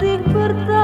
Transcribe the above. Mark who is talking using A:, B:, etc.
A: masih bertahan